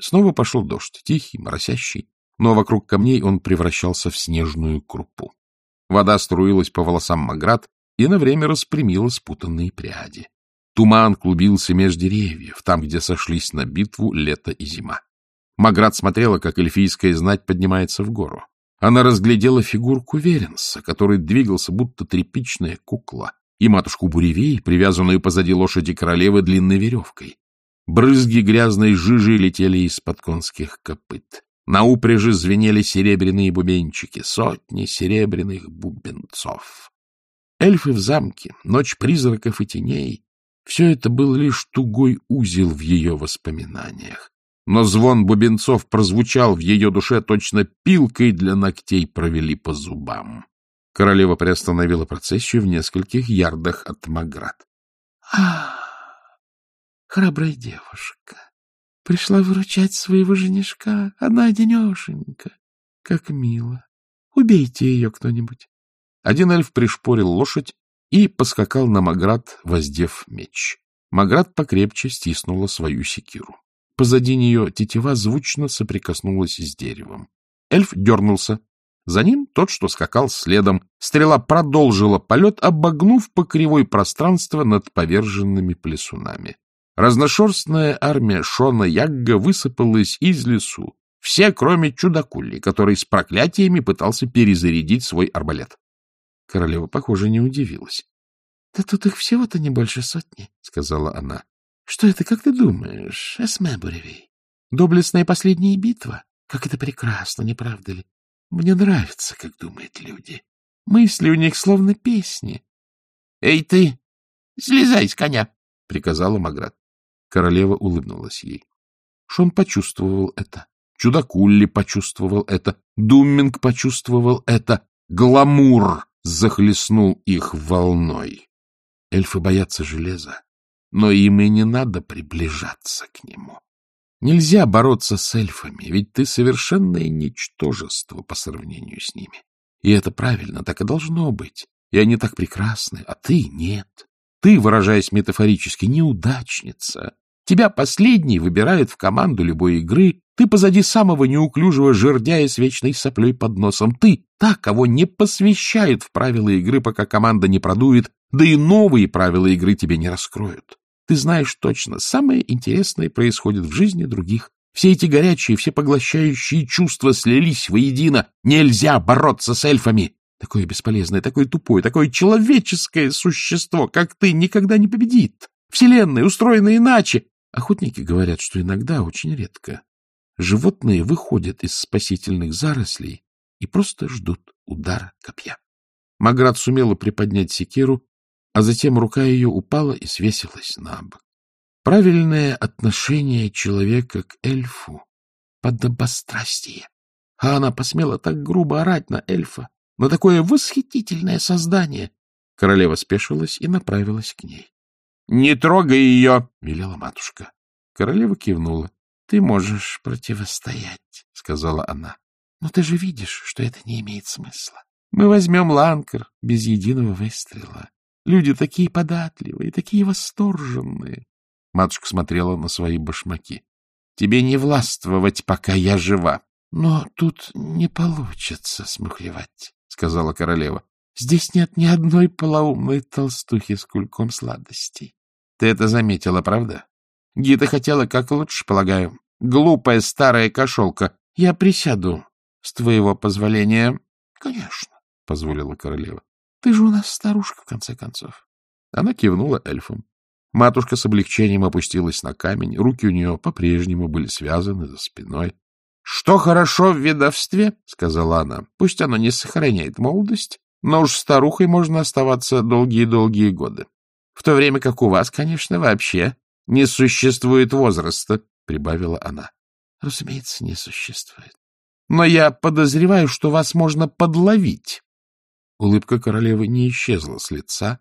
Снова пошел дождь, тихий, моросящий, но вокруг камней он превращался в снежную крупу. Вода струилась по волосам Маград и на время распрямила спутанные пряди. Туман клубился меж деревьев, там, где сошлись на битву лето и зима. Маград смотрела, как эльфийская знать поднимается в гору. Она разглядела фигурку Веренса, который двигался, будто тряпичная кукла, и матушку Буревей, привязанную позади лошади королевы длинной веревкой. Брызги грязной жижи летели из-под конских копыт. На упряжи звенели серебряные бубенчики, сотни серебряных бубенцов. Эльфы в замке, ночь призраков и теней — все это был лишь тугой узел в ее воспоминаниях но звон бубенцов прозвучал в ее душе, точно пилкой для ногтей провели по зубам. Королева приостановила процессию в нескольких ярдах от Маград. — А, храбрая девушка, пришла выручать своего женишка, она одинешенька. Как мило. Убейте ее кто-нибудь. Один эльф пришпорил лошадь и поскакал на Маград, воздев меч. Маград покрепче стиснула свою секиру. Позади нее тетива звучно соприкоснулась с деревом. Эльф дернулся. За ним тот, что скакал следом. Стрела продолжила полет, обогнув по кривой пространство над поверженными плесунами. Разношерстная армия Шона Ягга высыпалась из лесу. Все, кроме чудакули, который с проклятиями пытался перезарядить свой арбалет. Королева, похоже, не удивилась. — Да тут их всего-то не больше сотни, — сказала она. Что это, как ты думаешь, Эсме Буревей? Доблестная последняя битва? Как это прекрасно, не правда ли? Мне нравится, как думают люди. Мысли у них словно песни. — Эй ты, слезай с коня! — приказала Маград. Королева улыбнулась ей. Шон почувствовал это. Чудакулли почувствовал это. Думминг почувствовал это. Гламур захлестнул их волной. Эльфы боятся железа но им и не надо приближаться к нему. Нельзя бороться с эльфами, ведь ты совершенное ничтожество по сравнению с ними. И это правильно, так и должно быть. И они так прекрасны, а ты нет. Ты, выражаясь метафорически, неудачница. Тебя последний выбирают в команду любой игры, ты позади самого неуклюжего жердяя с вечной соплей под носом. Ты та, кого не посвящают в правила игры, пока команда не продует, да и новые правила игры тебе не раскроют. Ты знаешь точно, самое интересное происходит в жизни других. Все эти горячие, все поглощающие чувства слились воедино. Нельзя бороться с эльфами. Такое бесполезное, такое тупое, такое человеческое существо, как ты, никогда не победит. Вселенная устроена иначе. Охотники говорят, что иногда, очень редко, животные выходят из спасительных зарослей и просто ждут удара копья. Маград сумела приподнять секиру а затем рука ее упала и свесилась на бок. Правильное отношение человека к эльфу — подобострастие. А она посмела так грубо орать на эльфа, на такое восхитительное создание. Королева спешилась и направилась к ней. — Не трогай ее! — велела матушка. Королева кивнула. — Ты можешь противостоять, — сказала она. — Но ты же видишь, что это не имеет смысла. Мы возьмем ланкер без единого выстрела. Люди такие податливые, такие восторженные. Матушка смотрела на свои башмаки. — Тебе не властвовать, пока я жива. — Но тут не получится смухлевать, — сказала королева. — Здесь нет ни одной полоумной толстухи с кульком сладостей. Ты это заметила, правда? Гита хотела как лучше, полагаю. Глупая старая кошелка. Я присяду, с твоего позволения. — Конечно, — позволила королева. Ты же у нас старушка, в конце концов. Она кивнула эльфом. Матушка с облегчением опустилась на камень, руки у нее по-прежнему были связаны за спиной. — Что хорошо в ведовстве, — сказала она, — пусть оно не сохраняет молодость, но уж старухой можно оставаться долгие-долгие годы. В то время как у вас, конечно, вообще не существует возраста, — прибавила она. — Разумеется, не существует. Но я подозреваю, что вас можно подловить Улыбка королевы не исчезла с лица,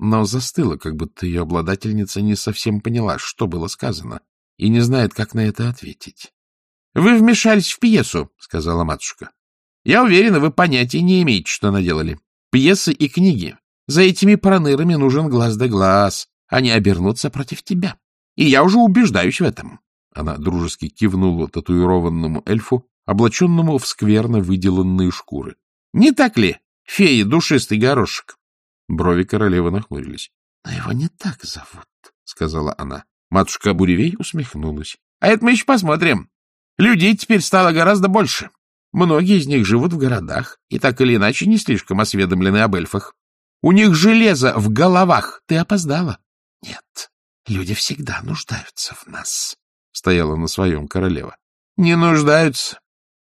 но застыла, как будто ее обладательница не совсем поняла, что было сказано, и не знает, как на это ответить. — Вы вмешались в пьесу, — сказала матушка. — Я уверена, вы понятия не имеете, что наделали. Пьесы и книги. За этими пронырами нужен глаз да глаз. Они обернутся против тебя. И я уже убеждаюсь в этом. Она дружески кивнула татуированному эльфу, облаченному в скверно выделанные шкуры. — Не так ли, феи, душистый горошек? Брови королевы нахмурились. — Но его не так зовут, — сказала она. Матушка Буревей усмехнулась. — А это мы еще посмотрим. Людей теперь стало гораздо больше. Многие из них живут в городах и так или иначе не слишком осведомлены об эльфах. У них железо в головах. Ты опоздала. — Нет, люди всегда нуждаются в нас, — стояла на своем королева. — Не нуждаются.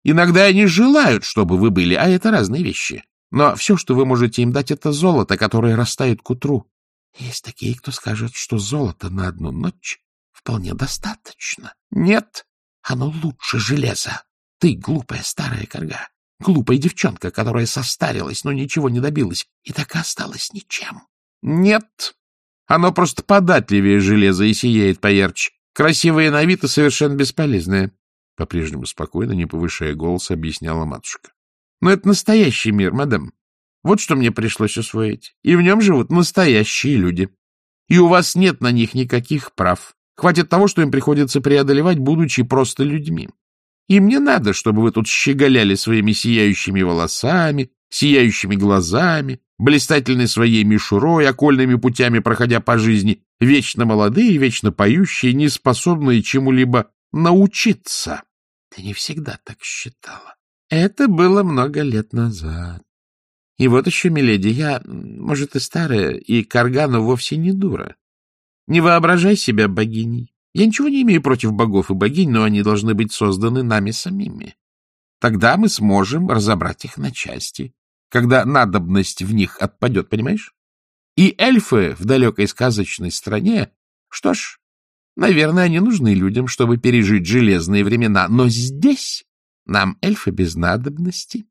Иногда они желают, чтобы вы были, а это разные вещи. Но все, что вы можете им дать, это золото, которое растает к утру. Есть такие, кто скажет, что золото на одну ночь вполне достаточно. Нет, оно лучше железа. Ты глупая старая корга, глупая девчонка, которая состарилась, но ничего не добилась, и так и осталась ничем. Нет, оно просто податливее железа и сияет поярче. Красивое на вид и совершенно бесполезное. По-прежнему спокойно, не повышая голос, объясняла матушка. Но это настоящий мир, мадам. Вот что мне пришлось усвоить. И в нем живут настоящие люди. И у вас нет на них никаких прав. Хватит того, что им приходится преодолевать, будучи просто людьми. Им не надо, чтобы вы тут щеголяли своими сияющими волосами, сияющими глазами, блистательной своей мишурой, окольными путями проходя по жизни, вечно молодые, вечно поющие, не способные чему-либо научиться. Ты не всегда так считала. Это было много лет назад. И вот еще, миледи, я, может, и старая, и Каргану вовсе не дура. Не воображай себя богиней. Я ничего не имею против богов и богинь, но они должны быть созданы нами самими. Тогда мы сможем разобрать их на части, когда надобность в них отпадет, понимаешь? И эльфы в далекой сказочной стране, что ж, наверное, они нужны людям, чтобы пережить железные времена, но здесь нам эльфы без надобности.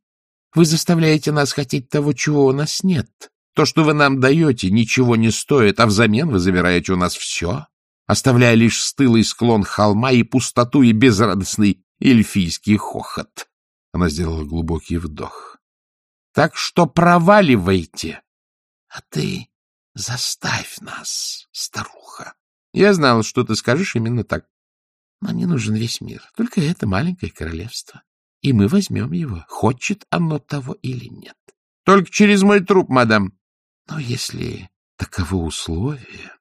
Вы заставляете нас хотеть того, чего у нас нет. То, что вы нам даете, ничего не стоит, а взамен вы забираете у нас все, оставляя лишь стылый склон холма и пустоту и безрадостный эльфийский хохот. Она сделала глубокий вдох. Так что проваливайте. А ты заставь нас, старуха. Я знала, что ты скажешь именно так. Нам не нужен весь мир, только это маленькое королевство. И мы возьмем его, хочет оно того или нет. Только через мой труп, мадам. Но если таково условие...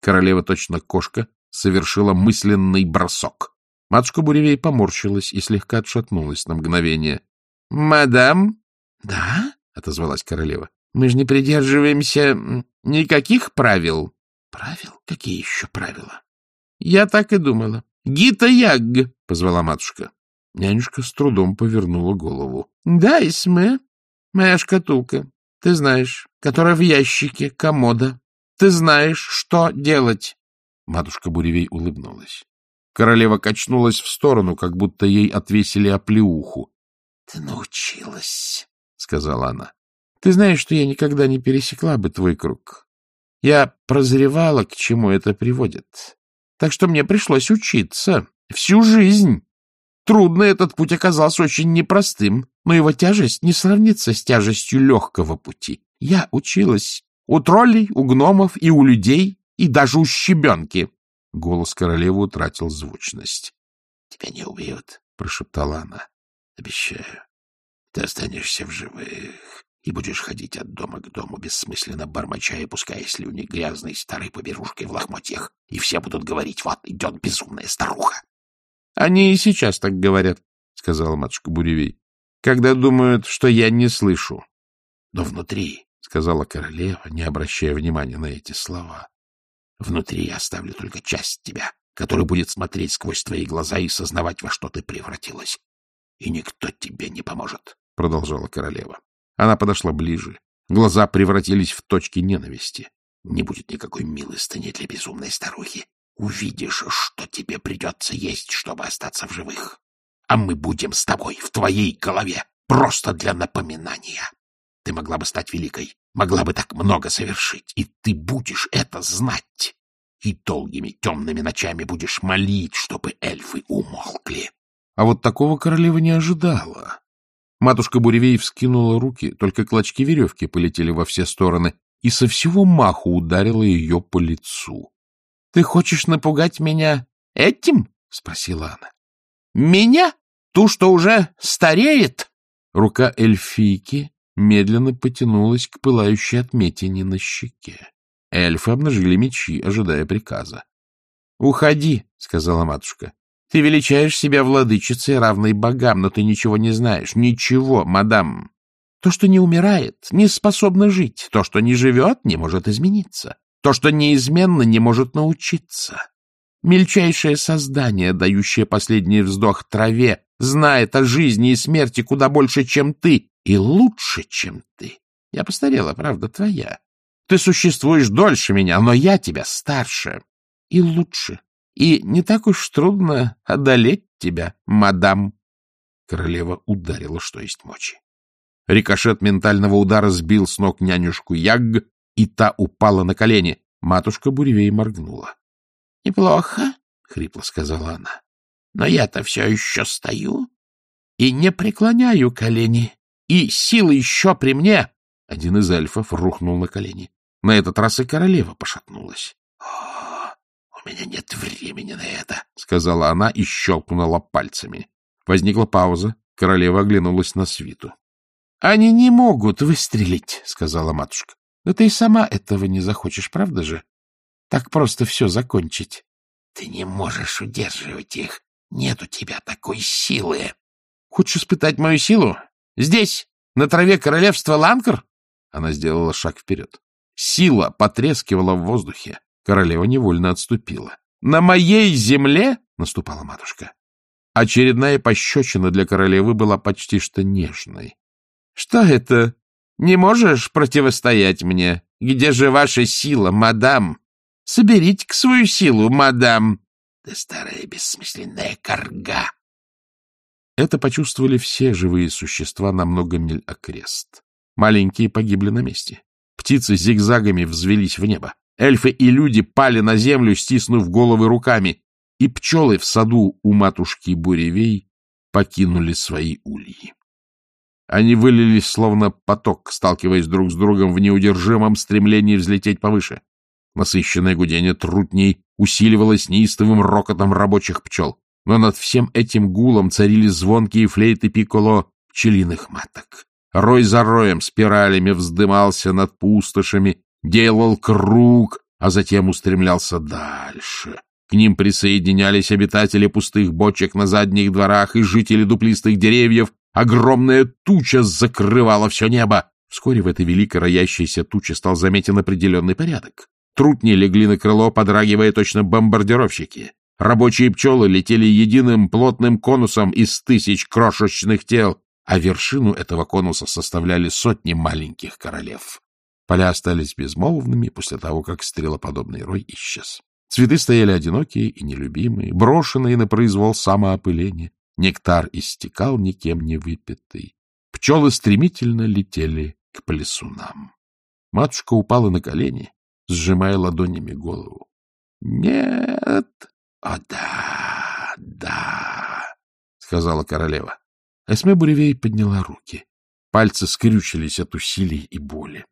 Королева, точно кошка, совершила мысленный бросок. Матушка Буревей поморщилась и слегка отшатнулась на мгновение. — Мадам? — Да, — отозвалась королева. — Мы же не придерживаемся никаких правил. — Правил? Какие еще правила? — Я так и думала. — Гита Яг, — позвала матушка. Нянюшка с трудом повернула голову. — Да, Исме, моя шкатулка, ты знаешь, которая в ящике комода. Ты знаешь, что делать. Матушка Буревей улыбнулась. Королева качнулась в сторону, как будто ей отвесили оплеуху. — Ты научилась, — сказала она. — Ты знаешь, что я никогда не пересекла бы твой круг. Я прозревала, к чему это приводит. Так что мне пришлось учиться всю жизнь. Трудно этот путь оказался очень непростым, но его тяжесть не сравнится с тяжестью легкого пути. Я училась у троллей, у гномов и у людей, и даже у щебенки. Голос королевы утратил звучность. — Тебя не убьют, — прошептала она. — Обещаю. Ты останешься в живых и будешь ходить от дома к дому, бессмысленно бормоча и пуская слюни грязной старой поберушкой в лохмотьях, и все будут говорить, вот идет безумная старуха. — Они и сейчас так говорят, — сказала матушка Буревей, — когда думают, что я не слышу. — Но внутри, — сказала королева, не обращая внимания на эти слова, — внутри я оставлю только часть тебя, которая будет смотреть сквозь твои глаза и сознавать, во что ты превратилась. И никто тебе не поможет, — продолжала королева. Она подошла ближе. Глаза превратились в точки ненависти. Не будет никакой милостыни для безумной старухи. Увидишь, что тебе придется есть, чтобы остаться в живых. А мы будем с тобой в твоей голове, просто для напоминания. Ты могла бы стать великой, могла бы так много совершить, и ты будешь это знать. И долгими темными ночами будешь молить, чтобы эльфы умолкли. А вот такого королева не ожидала. Матушка Буревей вскинула руки, только клочки веревки полетели во все стороны, и со всего маху ударила ее по лицу. — Ты хочешь напугать меня этим? — спросила она. — Меня? Ту, что уже стареет? Рука эльфийки медленно потянулась к пылающей отметине на щеке. Эльфы обнажили мечи, ожидая приказа. — Уходи, — сказала матушка. — Ты величаешь себя владычицей, равной богам, но ты ничего не знаешь. Ничего, мадам. То, что не умирает, не способно жить. То, что не живет, не может измениться. То, что неизменно, не может научиться. Мельчайшее создание, дающее последний вздох траве, знает о жизни и смерти куда больше, чем ты, и лучше, чем ты. Я постарела, правда, твоя. Ты существуешь дольше меня, но я тебя старше и лучше. И не так уж трудно одолеть тебя, мадам. Королева ударила, что есть мочи. Рикошет ментального удара сбил с ног нянюшку Яг, и та упала на колени. Матушка Буревей моргнула. — Неплохо, — хрипло сказала она. — Но я-то все еще стою и не преклоняю колени, и сила еще при мне. Один из эльфов рухнул на колени. На этот раз и королева пошатнулась. — О, у меня нет времени на это, — сказала она и щелкнула пальцами. Возникла пауза. Королева оглянулась на свиту. — Они не могут выстрелить, — сказала матушка. — Но ты и сама этого не захочешь, правда же? Так просто все закончить. — Ты не можешь удерживать их. Нет у тебя такой силы. — Хочешь испытать мою силу? Здесь, на траве королевства Ланкар? Она сделала шаг вперед. Сила потрескивала в воздухе. Королева невольно отступила. — На моей земле? — наступала матушка. Очередная пощечина для королевы была почти что нежной. — Что это? Не можешь противостоять мне? Где же ваша сила, мадам? соберите к свою силу, мадам. Ты старая бессмысленная корга. Это почувствовали все живые существа на много миль окрест. Маленькие погибли на месте. Птицы зигзагами взвелись в небо. Эльфы и люди пали на землю, стиснув головы руками, и пчелы в саду у матушки Буревей покинули свои ульи. Они вылились словно поток, сталкиваясь друг с другом в неудержимом стремлении взлететь повыше. Насыщенное гудение трутней усиливалось неистовым рокотом рабочих пчел, но над всем этим гулом царили звонкие флейты пикколо пчелиных маток. Рой за роем спиралями вздымался над пустошами, делал круг, а затем устремлялся дальше. К ним присоединялись обитатели пустых бочек на задних дворах и жители дуплистых деревьев. Огромная туча закрывала все небо. Вскоре в этой великой роящейся туче стал заметен определенный порядок. Трутни легли на крыло, подрагивая точно бомбардировщики. Рабочие пчелы летели единым плотным конусом из тысяч крошечных тел, а вершину этого конуса составляли сотни маленьких королев. Поля остались безмолвными после того, как стрелоподобный рой исчез. Цветы стояли одинокие и нелюбимые, брошенные на произвол самоопыления. Нектар истекал никем не выпитый. Пчелы стремительно летели к плесунам. Матушка упала на колени, сжимая ладонями голову. — Нет! — О, да, да! — сказала королева. Эсме Буревей подняла руки. Пальцы скрючились от усилий и боли.